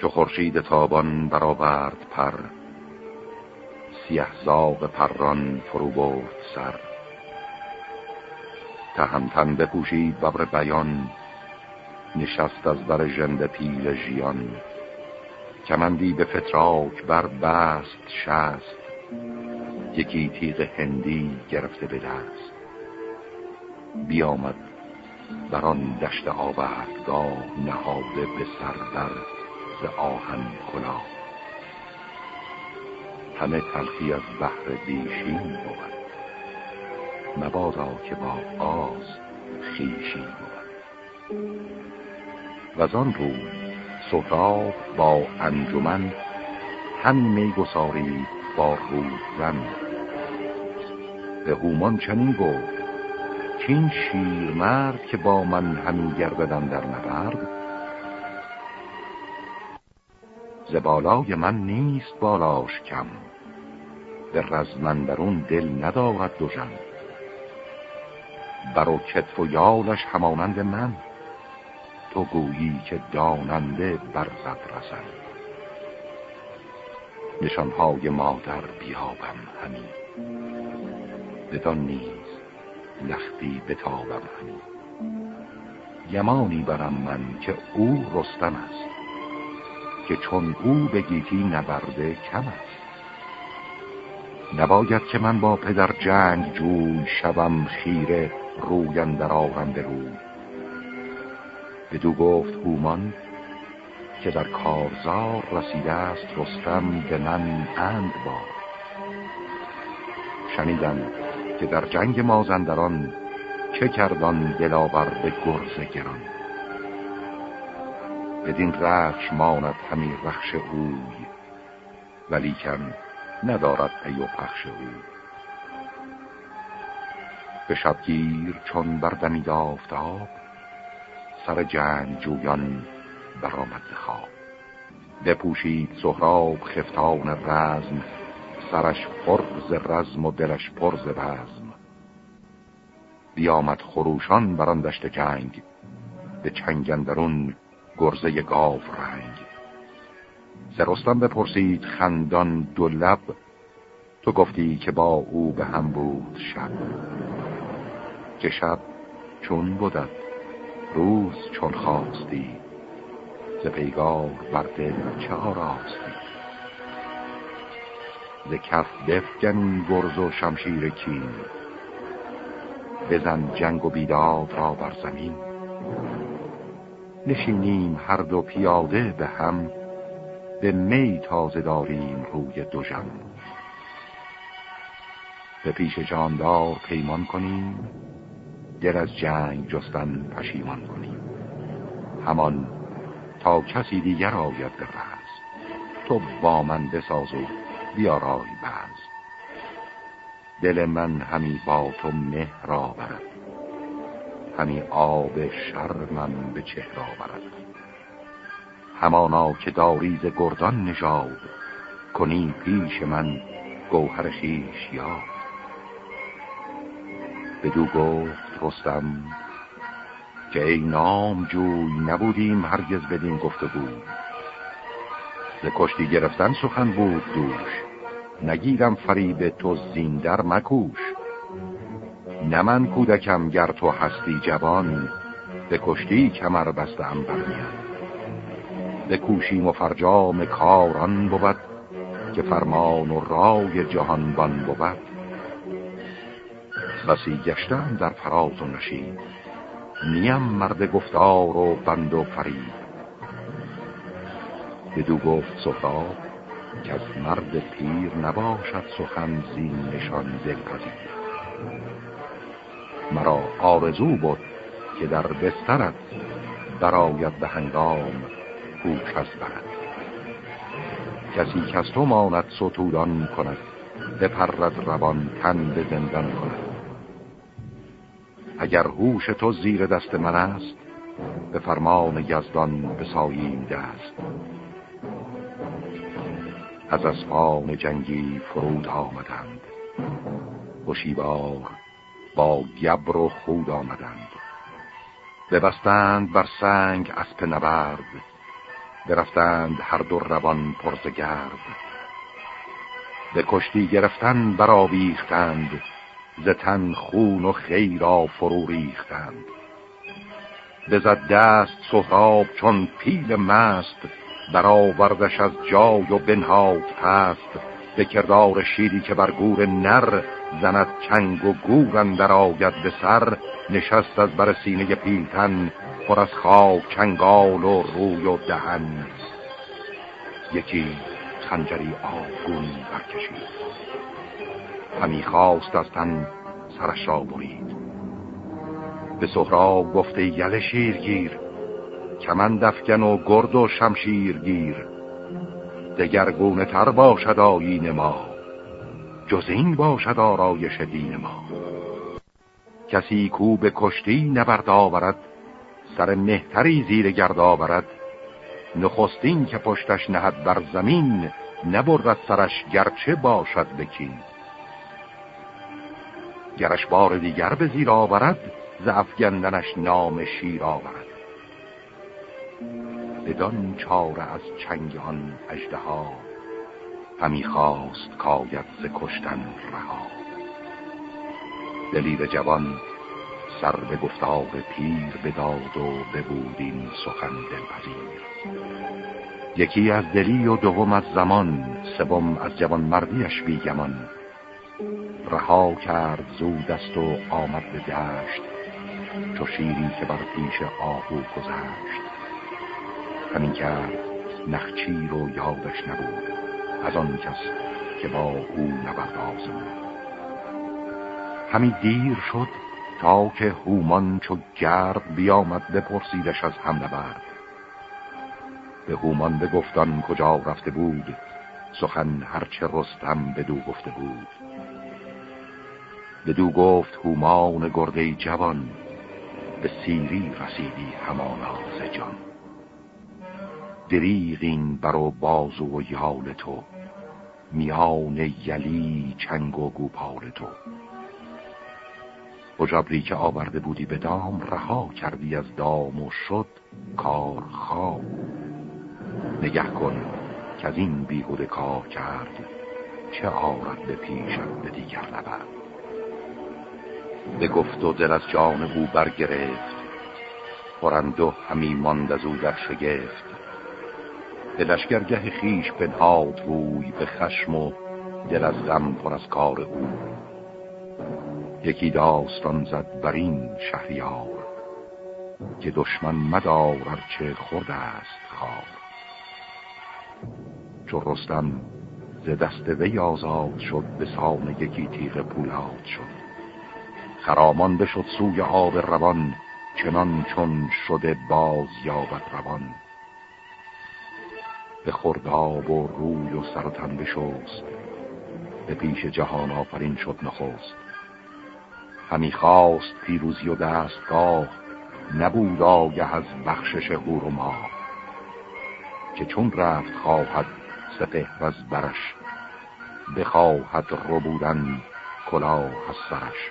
که خورشید تابان برآورد پر. سیه زاغ پران فرو برد سر. تهمتن بپوشید ببر بیان. نشست از بر ژنده پیل ژیان. کمندی به فتراک بر بست شست. یکی تیغ هندی گرفته به دست. بیامد بر آن دشت آوردگاه نهاده به سردر ز آهن کلا همه تلخی از بحر بیشین بود. مبادا که با آز خیشین بود. و آن روز سهراب با انجمن همی می گسارید با روزن. به هومان چنین گفت این شیر مرد که با من همی گرددن در نبرد زبالای من نیست بالاش کم. به رزمندرون دل ندارد دو جن برو کتف و یالش همانند من. تو گویی که داننده برزد رسند نشانهای مادر بیابم همین بدان نیز لختی بتابم همین یمانی برم من که او رستم است. که چون او به گیتی نبرده کم است. نباید که من با پدر جنگ جوی شوم خیره روین در آرم به روی. بدو گفت هومان که در کارزار رسیده است رستم به من اند با شنیدم که در جنگ مازندران چه کردان دلاور به گرز گران؟ بدین رخش ماند همین رخش اوی ولیکن ندارد پی و پخش او به شبگیر چون بردمید آفتاب سر جنگ جویان برآمد خواب. بپوشید سهراب خفتان رزم سرش پرز رزم و دلش پرز بزم بیامد خروشان بران دشت جنگ به چنگندرون گرزه گاو رنگ. زرستم بپرسید خندان دو لب تو گفتی که با او به هم بود شب. که شب چون بودد روز چون خواستی. ز پیگار بر دل چه آراستی. ز کف بفگن گرز و شمشیر کین. بزن جنگ و بیداد را بر زمین. نشینیم هر دو پیاده به هم به می تازه داریم روی دو جم. به پیش جاندار پیمان کنیم دل از جنگ جستن پشیمان کنیم. همان تا کسی دیگر آید به تو با من بساز و بیارای بز دل من همی با تو مهر آورد همی آب شرمم به چهره آورد. همانا که داریز گردان نژاد کنی پیش من گوهر خیش یاد. بدو گفت رستم که ای نام جوی نبودیم هرگز بدین گفته بود ز کشتی گرفتن سخن بود دوش نگیرم فریب تو زین در مکوش. نه من کودکم گر تو هستی جوان به کشتی کمر بستم برمیان. به کوشیم و فرجام کاران بود که فرمان و رای جهانبان بود. بسی گشتم در فراز و نشید نیم مرد گفتار و بند و فرید بدو گفت سهراب که از مرد پیر نباشد سخن زین نشان دلپذیر. مرا آرزو بود که در بسترت براید به هنگام کوچ از برد. کسی که تو ماند ستودان کند بپرد روان تن به زندان کند. اگر هوش تو زیر دست من است به فرمان یزدان به ساییم دست از اسفان جنگی فرود آمدند. هوشیوار با گبر و خود آمدند. ببستند بر سنگ اسپ نبرد برفتند هر دو روان پرز گرد. به کشتی گرفتن برآویختند ز تن خون و خیرا فرو ریختند. بزد دست سهراب چون پیل مست برآوردش از جای و بنهاد پست. به کردار شیری که بر گور نر زند چنگ و گور اندر آید به سر نشست از بر سینه پیلتن پر از خاک چنگال و روی و دهن. یکی خنجری آفگون برکشید. همی خواست از تن سرش را برید. به سهراب گفته یل شیرگیر کمن دفکن و گرد و شمشیر گیر دگرگونه تر باشد آیین ما. جز این باشد آرایش دین ما. کسی کو به کشتی نبرد آورد سر مهتری زیر گرد آورد. نخستین که پشتش نهد بر زمین نبرد سرش گرچه باشد بکین گرش بار دیگر به زیر آورد ز افگندنش نام شیر آورد. بدان چاره از چنگ آن ها همی خواست کاید ز کشتن رها. دلیر جوان سر به گفتار پیر بداد و ببودین سخن دلپذیر. یکی از دلی و دوم از زمان سوم از جوان مردیش بیگمان رها کرد زود است و آمد به دشت. چو شیری که بر پیش آهو گذشت. همین کرد نخچیر و یادش نبود. از آن کس که با او نبرد آزمود همین دیر شد تا که هومان چو گرد بیامد بپرسیدش از هم نبرد. به هومان بگفتان کجا رفته بود. سخن هرچه رستم بدو گفته بود. بدو گفت هومان گرده جوان به سیری رسیدی همانا ز جان. دریغ این برو بازو و یال تو. میان یلی چنگ و گوپال تو. اجابری که آورده بودی به دام رها کردی از دام و شد کار خواب. نگه کن که از این بیهوده کار کرد چه آرد به پیشت به دیگر نبرد. به گفت و دل از جان او برگرفت خورند و همی ماند از او در شگفت. به لشگرگه خیش بنهاد روی به خشم و دل از غم پر از کار او. یکی داستان زد بر این شهریار که دشمن مدار چه خورده است خواب چو رستم ز دست وی آزاد شد به سان یکی تیغ پولاد شد. خرامان بشد سوی آب روان چنان چون شده باز یابد روان. به خرداب و روی و سر و تن بشست. به پیش جهان آفرین شد نخست. همی خواست پیروزی و دستگاه نبود آگه از بخشش هور و ما که چون رفت خواهد سپهر از برش بخواهد رو بودن کلاه از سرش.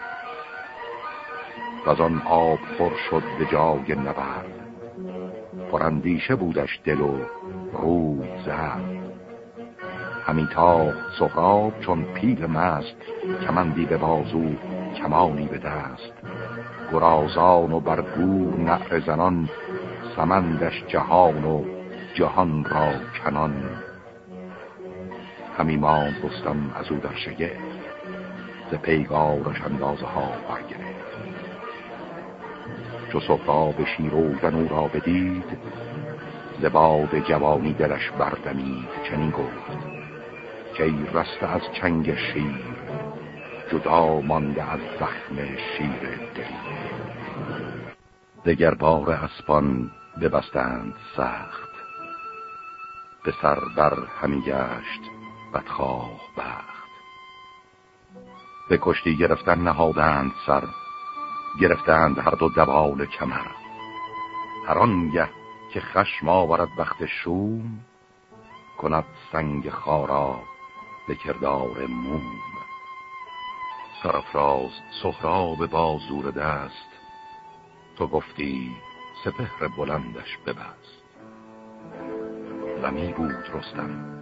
آب پر شد به جای نبرد. پراندیشه بودش دل و روی زرد. همی تا سهراب چون پیل مست کمندی به بازو کمانی به دست. گرازان و بر گور نعر زنان سمندش جهان و جهان را کنان. همی ماند بستم از او در شگفت ز پیگارش اندازه ها برگرفت. چو سهراب شیروزن او را بدید زباد جوانی دلش بردمید چنین گفت که ای رسته از چنگ شیر جدا مانده از زخم شیر دلی دگر بار اسپان ببستند سخت به سر بر همی گشت بدخواه بخت. به کشتی گرفتن نهادند سر گرفتند هر دو دوال کمر. هر آنگه که خشم آورد وقت شوم کند سنگ خارا به کردار موم. سرفراز سهراب بازور دست تو گفتی سپهر بلندش ببست. غمی بود رستم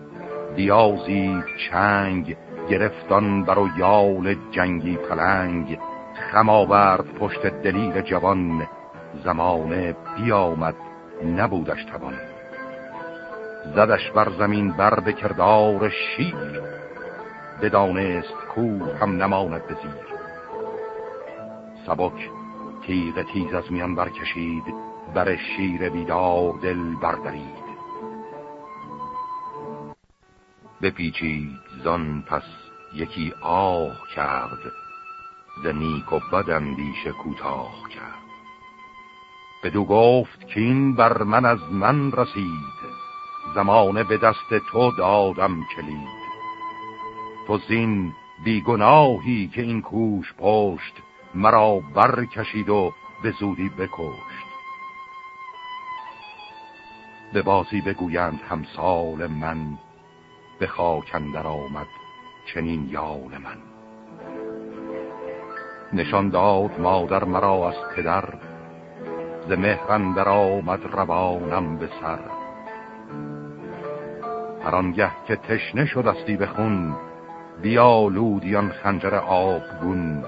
بیازید چنگ گرفتان بر یال جنگی پلنگ. خم آورد پشت دلیل جوان زمانه بیامد نبودش توان. زدش بر زمین بر به کردار شیر بدانست کو هم نماند بزیر سبک تیغ تیز از میان برکشید بر شیر بیدار دل بردرید. بپیچید زان پس یکی آه کرد. ز نیک و بد اندیشه کوتاه کرد. بدو گفت که این بر من از من رسید. زمانه به دست تو دادم کلید. تو زین بیگناهی که این کوش پشت مرا برکشید و به زودی بکشت. به بازی بگویند همسال من به خاکندر آمد چنین یال من. نشان داد مادر مرا از پدر ز مهرندر آمد روانم به سر. هر آنگه که تشنه شدستی به خون بیا لودیان خنجر آبگون.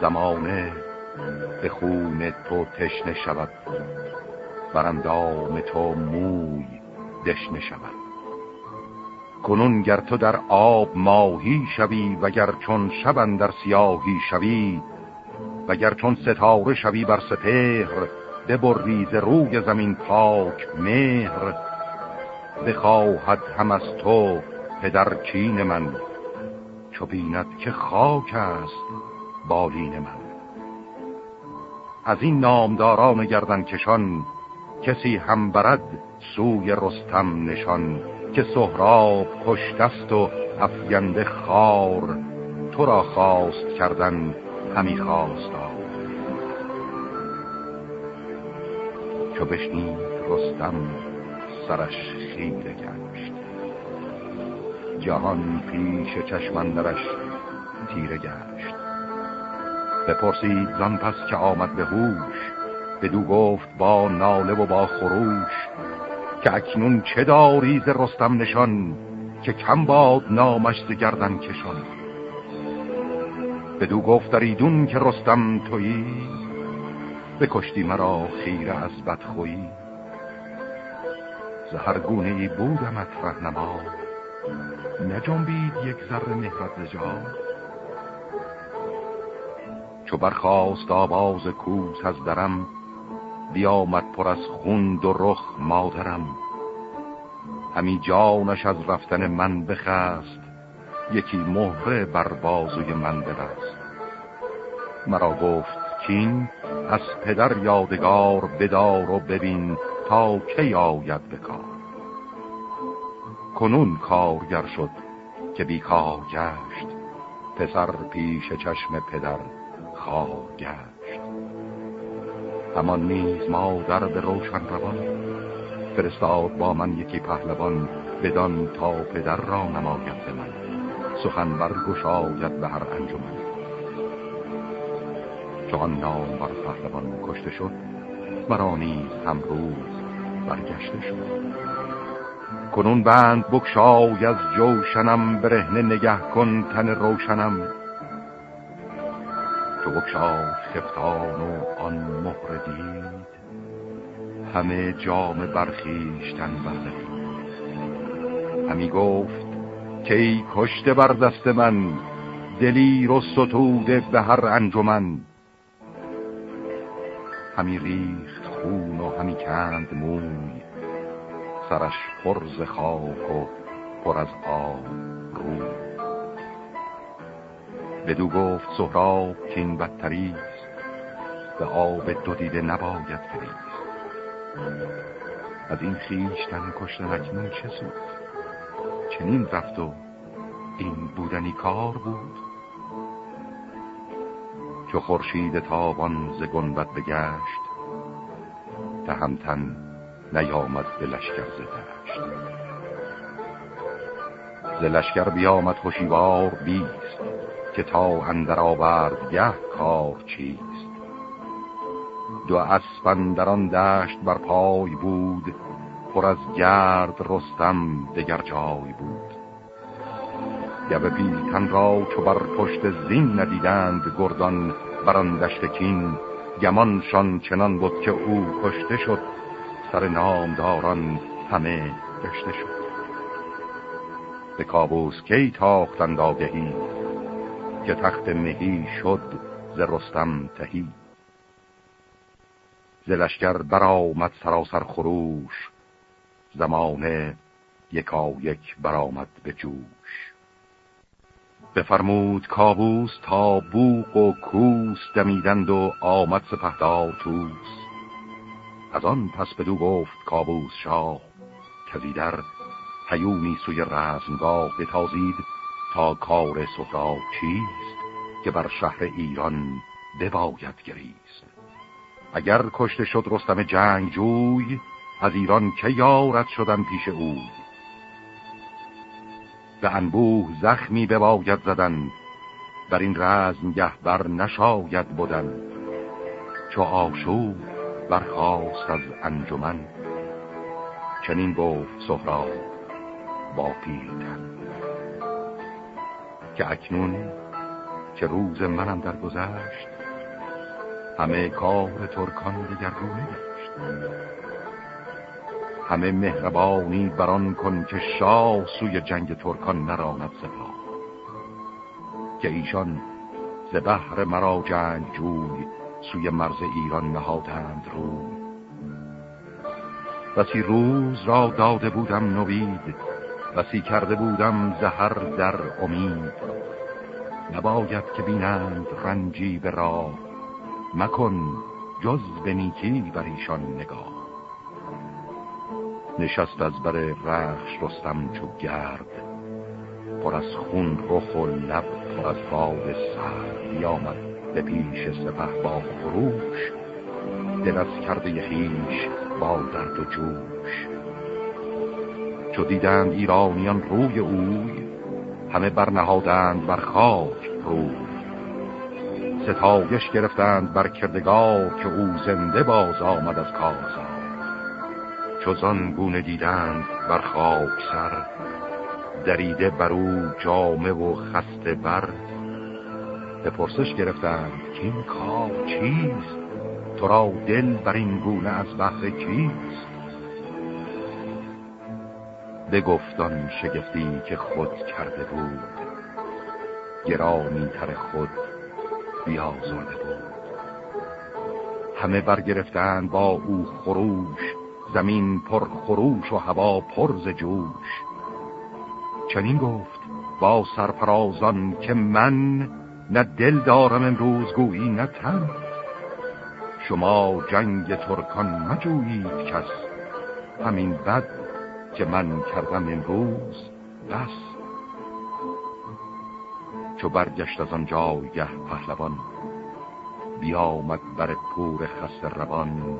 زمانه به خون تو تشنه شود برندام تو موی دشنه شود. کنون گر تو در آب ماهی شوی وگر چون شبن در سیاهی شوی وگر چون ستاره شوی بر سپهر ببریز روی زمین پاک مهر بخواهد هم از تو پدر چین من چو بیند که خاک است بالین من. از این نامداران گردن کشان کسی هم برد سوی رستم نشان. که سهراب کشتست و افگنده خار تو را خواست کردن همی خواست چو بشنید رستم سرش خیره گشت. جهان پیش چشمندرش تیره گشت. بپرسید زن پس که آمد به هوش بدو گفت با ناله و با خروش. که اکنون چه داری ز رستم نشان که کم باد نامش گردن کشان؟ بدو گفت ایدون که رستم تویی بکشتی مرا خیره از بدخویی زهر گونه ای بودمت رهنما نجنبید یک ذره مهرت جا. چو برخواست آواز کوس از درم بیامد پر از خوند و رخ مادرم. همی جانش از رفتن من بخست یکی مهره بر بازوی من برست مرا گفت کین از پدر یادگار بدار و ببین تا کی آید بکار کنون کارگر شد که بیکار گشت پسر پیش چشم پدر خوار گشت. همان نیز مادر به روشن روان. فرستاد با من یکی پهلوان بدان تا پدر را نماید من. سخن برگشاید به هر انجمن. چون نام بر پهلوان کشته شد مرا نیز روز برگشته شد. کنون بند بکشای از جوشنم برهنه نگه کن تن روشنم. تو بکشای خفتان و آن مهر دید. همه جام برخیشتن بردهید همی گفت که ای کشته بر دست من دلیر و ستوده به هر انجمن. همی ریخت خون و همی کند موی سرش پرز خاک و پر از آب روی. بدو گفت سهراب که این بدتریست به آب دو دیده نباید فریست از این خیشتن کشتن اکنون چه سود؟ چنین رفت و این بودنی کار بود. چو خورشید تابان ز گنبد بگشت تهمتن نیامد به لشکر ز دشت. ز لشکر بیامد خوشیوار بیست. که تا اندر آورد گه کار چیست. دو اسپن در آن دشت بر پای بود پر از گرد رستم دگر جای بود. گوه پیلتن را چو بر پشت زین ندیدند گردان بران دشت کین گمانشان چنان بود که او کشته شد سر نامداران همه گشته شد. به کابوس کی تاختند آگهی؟ که تخت مهی شد ز رستم تهی. ز لشکر برآمد سراسر خروش زمانه یکا یک برآمد به جوش. بفرمود کابوس تا بوق و کوس دمیدند و آمد سپهدار توس از آن پس بدو گفت کابوس شاه کزی در هیونی سوی رزمگاه بتازید تا کار سهراب چیست که بر شهر ایران بباید گریست؟ اگر کشته شد رستم جنگ جوی از ایران که یارت شدن پیش او به انبوه زخمی بباید زدن بر این رزمگه بر نشاید بودن چو آشوب برخواست از انجمن چنین گفت سهراب با پیلتن. که اکنون که روز منم درگذشت همه کار ترکان دگرگونه گشت همه مهربانی بران کن که شاه سوی جنگ ترکان نراند سپاه. که ایشان ز بحر مرا جنگ جوی سوی مرز ایران نهادند رو بسی روز را داده بودم نوید بسی کرده بودم زهر در امید. نباید که بینند رنجی به راه مکن جز به نیکی بر ایشان نگاه. نشست از بر رخش رستم چو گرد پر از خون رخ و لب پر از باد سر بیامد به پیش سپه با خروش. دل از کرده خیش با درد و جوش. چو دیدند ایرانیان روی اوی همه برنهادند بر خاک روی. ستایش گرفتند بر کردگار که او زنده باز آمد از کازار چوزان گونه دیدند بر خاک سر دریده بر او جامه و خسته بر. به پرسش گرفتند که این کار چیست؟ تو را دل بر این گونه از بحر کیست؟ به گفتان شگفتی که خود کرده بود گرامی تر خود بیازرده بود. همه برگرفتند با او خروش زمین پر خروش و هوا پر جوش. چنین گفت با سرفرازان که من نه دل دارم امروز گویی نه تن. شما جنگ ترکان مجویید کس همین بد که من کردم امروز بس چو برگشت از آن جایگه پهلوان بیامد بر پور خست روان.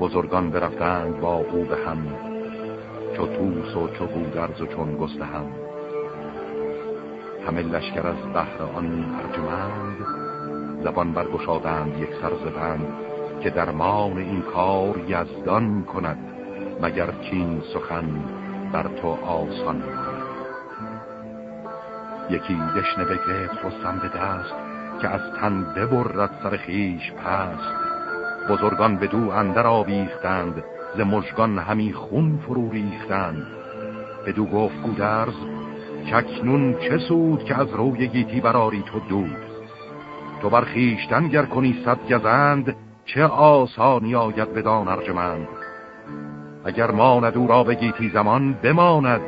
بزرگان برفتند با او به هم چو توس و چو گودرز و چون گسته هم. همه لشکر از بحر آن ارجمند زبان برگشادند یک سر که درمان این کار یزدان کند. مگر کین سخن بر تو آسان کند یکی دشنه بگرفت رستم به دست که از تن ببرد سر خیش پست. بزرگان به دو اندر آویختند ز مژگان همی خون فرو ریختند. دو گفت گودرز چکنون چه سود که از روی گیتی براری تو دود؟ تو بر خیشتن گر کنی صد گزند چه آسانی آید بدان ارجمند؟ اگر ماند او را به گیتی زمان بماند.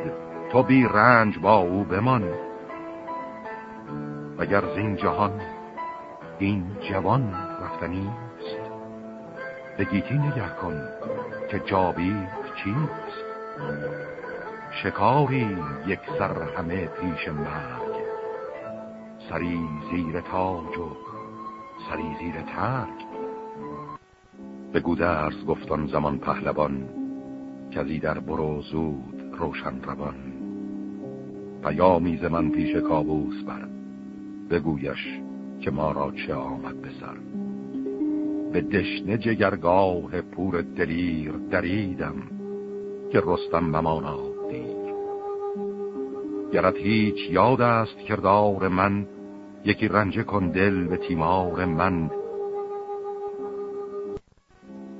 تو بی رنج با او بمان. اگر زین جهان این جوان رفتنی به گیتی نگه کن که جابی چیست. شکاری یک سر همه پیش مرگ سری زیر تاج و سری زیر ترگ. به گودرز گفتان زمان پهلوان کزی در برو زود روشن روان. پیامی ز من پیش کابوس بر. بگویش که ما را چه آمد به سر. به دشنه جگرگاه پور دلیر دریدم که رستم بماناد دیر. گرت هیچ یاد است کردار من یکی رنجه کن دل به تیمار من.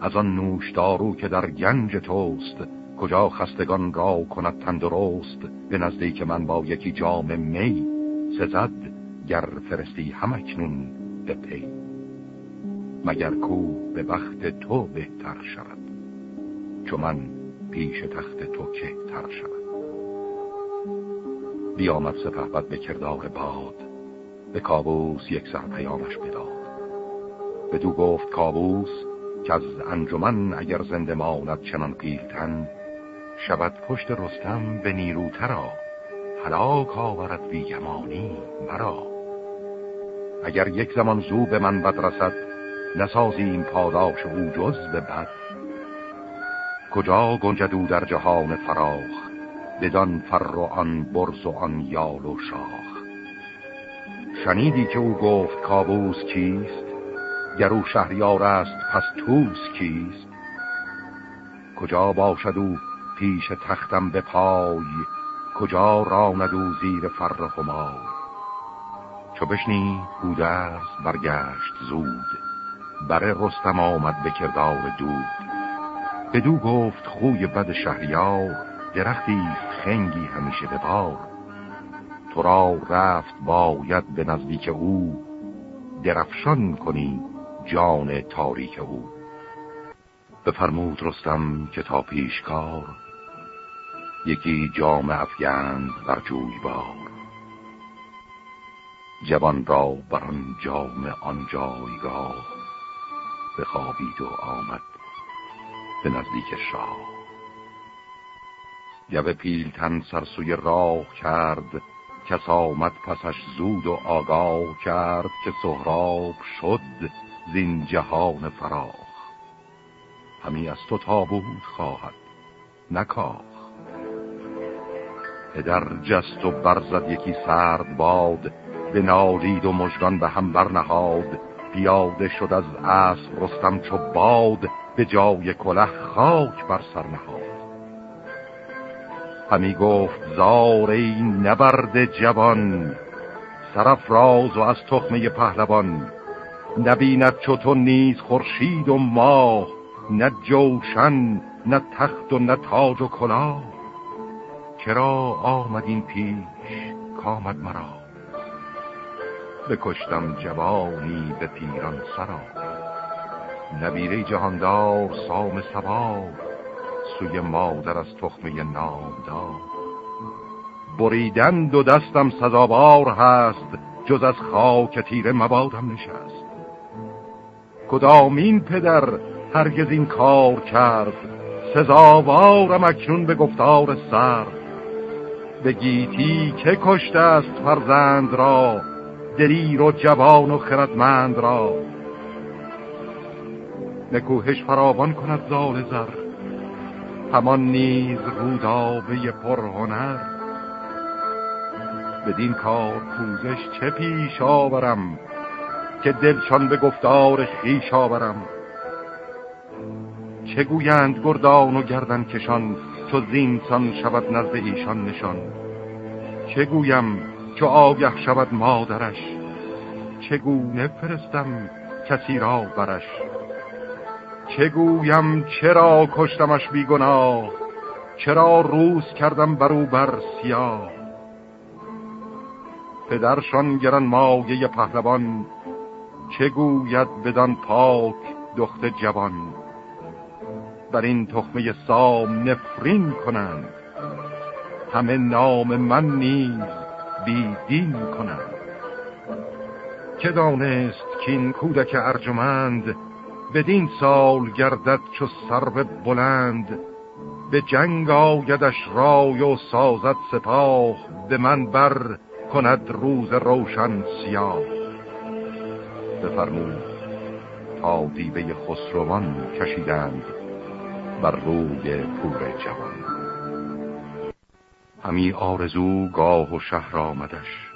از آن نوشدارو که در گنج توست کجا خستگان را کند تندرست؟ به نزدیک من با یکی جام می سزد گر فرستی همکنون به پی. مگر کو به وقت تو بهتر شود؟ چو من پیش تخت تو تر شود. بیامد سپهبد به کردار باد به کابوس یک سر پیامش بداد. دو گفت کابوس که از انجمن اگر زنده ماند چنان پیلتن شود پشت رستم به نیروترا هلاک آورد بیگمانی مرا. اگر یک زمان زو به من بد رسد نسازیم پاداش او جز به بد. کجا گنجد او در جهان فراخ بدان فر و آن برز و آن یال و شاخ. شنیدی که او گفت کابوس کیست؟ گر او شهریار است پس توس کیست؟ کجا باشد او پیش تختم به پای؟ کجا راند او زیر فر همای چو بشنی بودرز برگشت زود بره رستم آمد به کردار دود. بدو گفت خوی بد شهریار درختی خنگی همیشه به بار. تو را رفت باید به نزدیک او درفشان کنی جان تاریک او. بفرمود رستم که تا پیشکار یکی جام افگند بر جوی بار. جوان را بر آن جام آن جایگاه بخوابید و آمد به نزدیک شاه. گوه پیلتن سرسوی راه کرد کس آمد پسش زود و آگاه کرد که سهراب شد. زین جهان فراخ. همی از تو تابود خواهد نکاخ پدر جست و برزد یکی سرد باد به نالید و مژگان به هم برنهاد. پیاده شد از اسب رستم چو باد به جای کله خاک بر سر نهاد. همی گفت زار این نبرد جوان راز و از تخمه پهلوان نبیند چو تو نیز خورشید و ماه نه جوشن نه تخت و نه تاج و کلاه. چرا آمد این پیش؟ کامد مرا. بکشتم جوانی به پیران سرا. نبیره جهاندار سام سوار سوی مادر از تخمه نامدار. بریدن دو دستم سزاوار هست جز از خاک تیره مبادم نشست. کدامین پدر هرگز این کار کرد؟ سزاوارم اکنون به گفتار سر. به گیتی که کشته است فرزند را دلیر و جوان و خردمند را. نکوهش فراوان کند زال زر. همان نیز رودابه پرهنر. بدین کار پوزش چه پیش آورم؟ که دلشان به گفتار خیش آورم. چه گویند گردان و گردن کشان چو زینسان شود نزد ایشان نشان. چه گویم چو آگه شود مادرش چگونه فرستم کسی را برش. چه گویم چرا کشتمش بیگناه چرا روز کردم برو بر سیاه. پدرشان گران مایه پهلوان چه گوید بدان پاک دخت جوان؟ بر این تخمه سام نفرین کنند. همه نام من نیز بیدین کنند. که دانست که این کودک ارجمند؟ بدین سال گردد چو سرو بلند. به جنگ آیدش رای و سازد سپاه به من بر کند روز روشن سیاه. بفرمود. تا دیبه خسروان کشیدند بر روی پور جوان. همی آرزو گاه و شهر آمدش.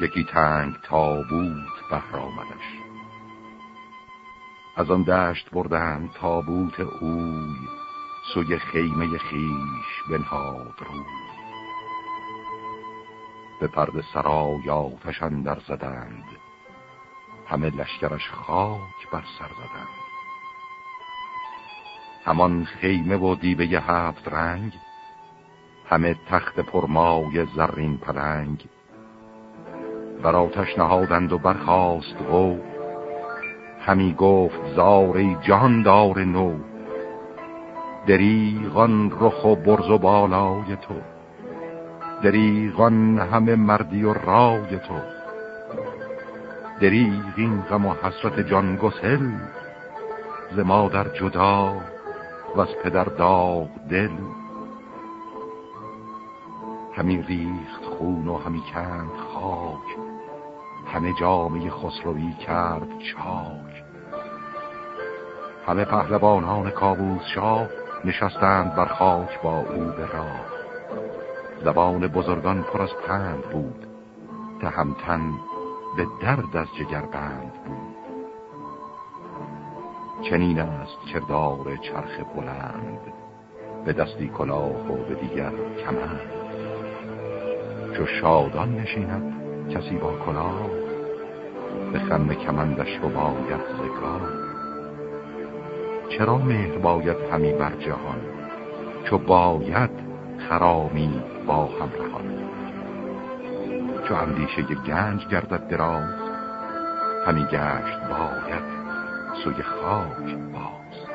یکی تنگ تابوت بهر آمدش. از آن دشت بردن تابوت اوی سوی خیمه خیش بنهاد رو به پرد سرای آتش در زدند. همه لشکرش خاک بر سر زدند. همان خیمه و دیبه هفت رنگ همه تخت پرمای زرین پلنگ. بر آتش نهادند و برخاست او همی گفت زاری جاندار نو دریغان رخ و برز و بالای تو دریغان همه مردی و رای تو. دریغ این غم و حسرت جان گسل ز مادر جدا و از پدر داغ دل. همی ریخت خون و همی کند خاک همه جامعه خسروی کرد چاک. همه پهلوانان کابوس شاه نشستند بر خاک با او به راه. زبان بزرگان پر از پند بود تهمتن به درد از جگر بند بود. چنین است کردار چرخ بلند به دستی کلاه و به دیگر کمند. چو شادان نشیند کسی با کلاه به خم کمندش و باید زگاه چرا مهر باید همی بر جهان چو باید خرامی با هم رهان؟ چو اندیشه گنج گردد دراز همی گشت باید سوی خاک باز.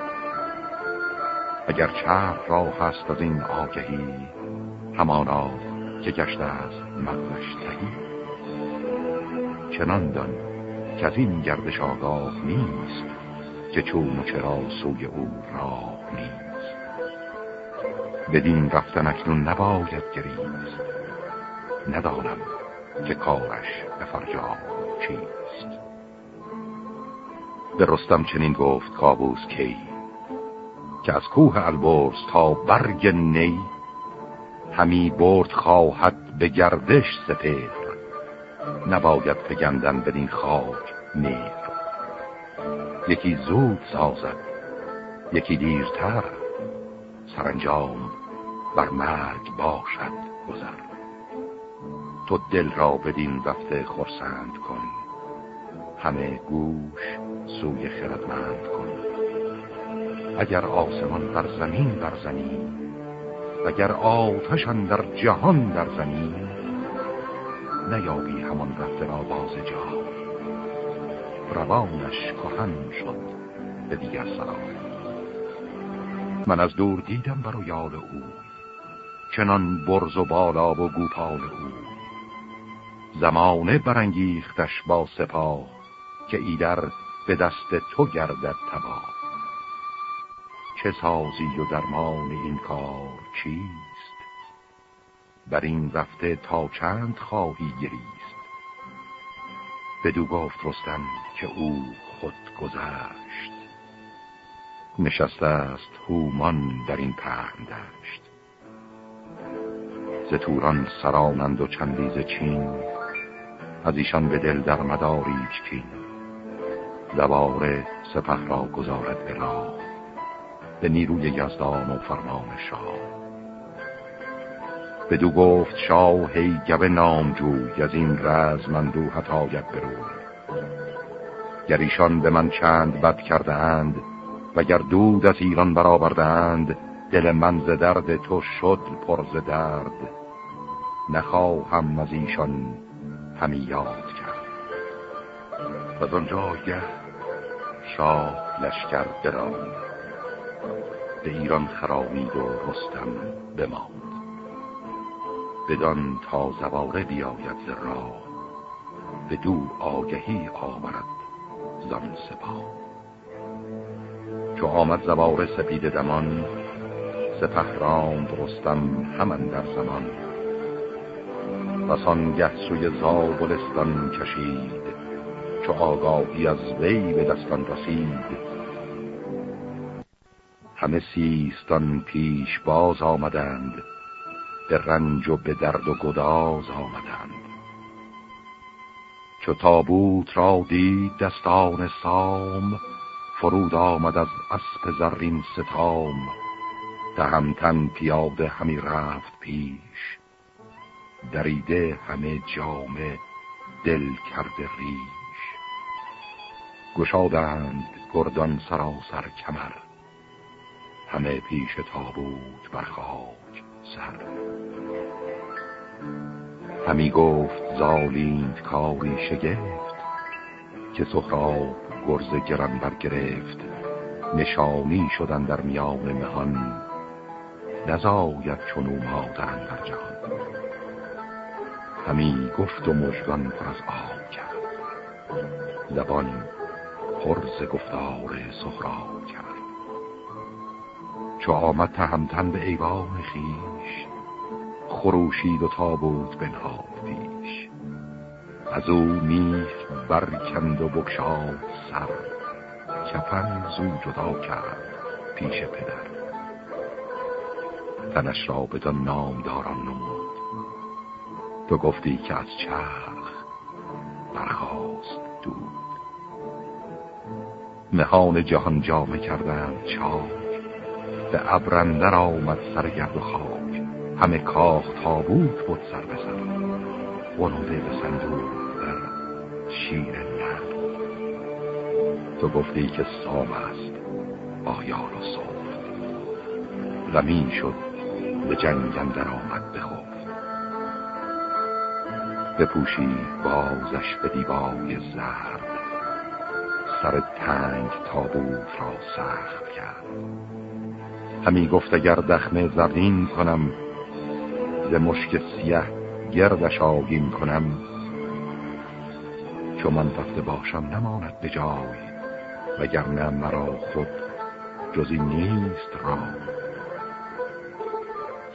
اگر چرخ را هست از این آگهی همانا که گشته است مغزش تهی چنان دان که از این گردش آگاه نیست که چون و چرا سوی او راه نیست. بدین رفتن اکنون نباید گریست ندانم که کارش به فرجام چیست. به رستم چنین گفت کابوس کی که از کوه البرز تا برگ نی همی برد خواهد به گردش سپر نباید فگندن بدین خاک میر یکی زود سازد یکی دیرتر سرانجام بر مرگ باشد گذر. تو دل را بدین رفته خرسند کن. همه گوش سوی خردمند کن. اگر آسمان بر زمین بر اگر آتشان در جهان در زمین نیابی همان رفته را باز جا روانش کهن شد به دیگر سلام. من از دور دیدم برو یاد او چنان برز و بالا و گوپال او. زمانه برانگیختش با سپاه که ایدر به دست تو گردد تبا چه سازی و درمان این کار چیست؟ بر این رفته تا چند خواهی گریست؟ بدو گفت رستم که او خود گذشت. نشسته است هومان در این پهن دشت. ز توران سرانند و چندیز چین از ایشان به دل در مداریچ کین زوار سپه را گذارد به راه. به نیروی یزدان و فرمان شاه. بدو گفت شاه هی گب نامجوی از این رز من دو حتایت برو گر ایشان به من چند بد کرده اند و گر دود از ایران برآورده اند دل من ز درد تو شد پر ز درد. نخواهم از ایشان همی یاد کرد. و از آنجا گه شاه لشکر براند. به ایران خرامید و رستم بماند. بدان تا زواره بیاید ز راه. به دو آگهی آورد زن سپاه. چو آمد زواره سپید دمان سپه راند رستم همان در زمان. و گه سوی زابلستان کشید چو آگاهی از وی به دستان رسید. همه سیستان پیش باز آمدند به رنج و به درد و گداز آمدند. چو تابوت را دید دستان سام فرود آمد از اسب زرین ستام. تهمتن پیاده همی رفت پیش. دریده همه جامه دل کرده ریش. گشادند گردان سراسر کمر. همه پیش تابوت بر خاک سر. همی گفت زالینت کاری شگفت که سخراب گرز گران برگرفت. نشانی شدن در میان مهان نزاید چونو مادرن در جهان. همی گفت و مژگان پر از آب کرد. لبان پرز گفتار سخرا کرد. چو آمد تهمتن به ایوان خیش خروشید و تابوت بنهاد پیش. از او میخ برکند و بکشاد سر کفن زو جدا کرد پیش پدر. تنش را بدان نامداران نمود. تو گفتی که از چرخ برخواست دود. مهان جهان جامه کردند چاک به ابرندر آمد سرگرد و خاک. همه کاخ تابوت بود سر به سر. بنوده به صندوق در شیر نر تو گفتی که سام است آیار و صفت غمین شد به جنگ در بپوشید بازش به دیبای زرد. سر تنگ تابوت را سخت کرد. همی گفت اگر دخمه زرین کنم ز مشک سیه گردش آگین کنم. چو من رفته باشم نماند به جای وگرنه مرا خود جزی نیست را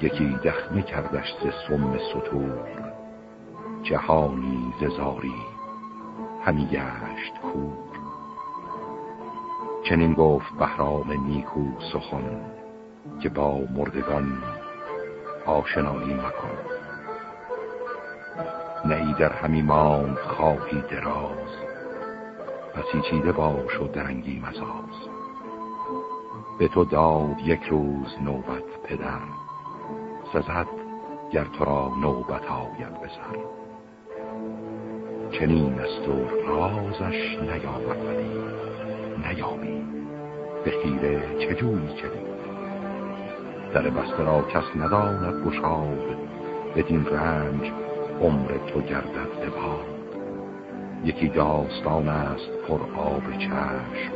یکی دخمه کردش ز سم سطور. جهانی ززاری همی گشت کور. چنین گفت بهرام نیکو سخن که با مردگان آشنایی مکن. نه در همی ماند خواهی دراز پسی چیده باش و درنگی مزاز. به تو داد یک روز نوبت پدر سزد گر تو را نوبت آید بسر چنین است و رازش نیامد ولی. نیامی. به خیره چجوری چنین در بسته را کس نداند گشاد. بدین رنج عمر تو گردد بباد یکی داستان است پر آب چشم.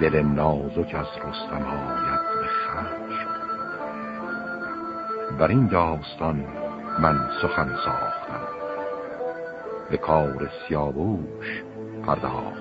دل نازک از رستم آید به خشم. بر این داستان من سخن ساختم. به کار سیاووش پرداختم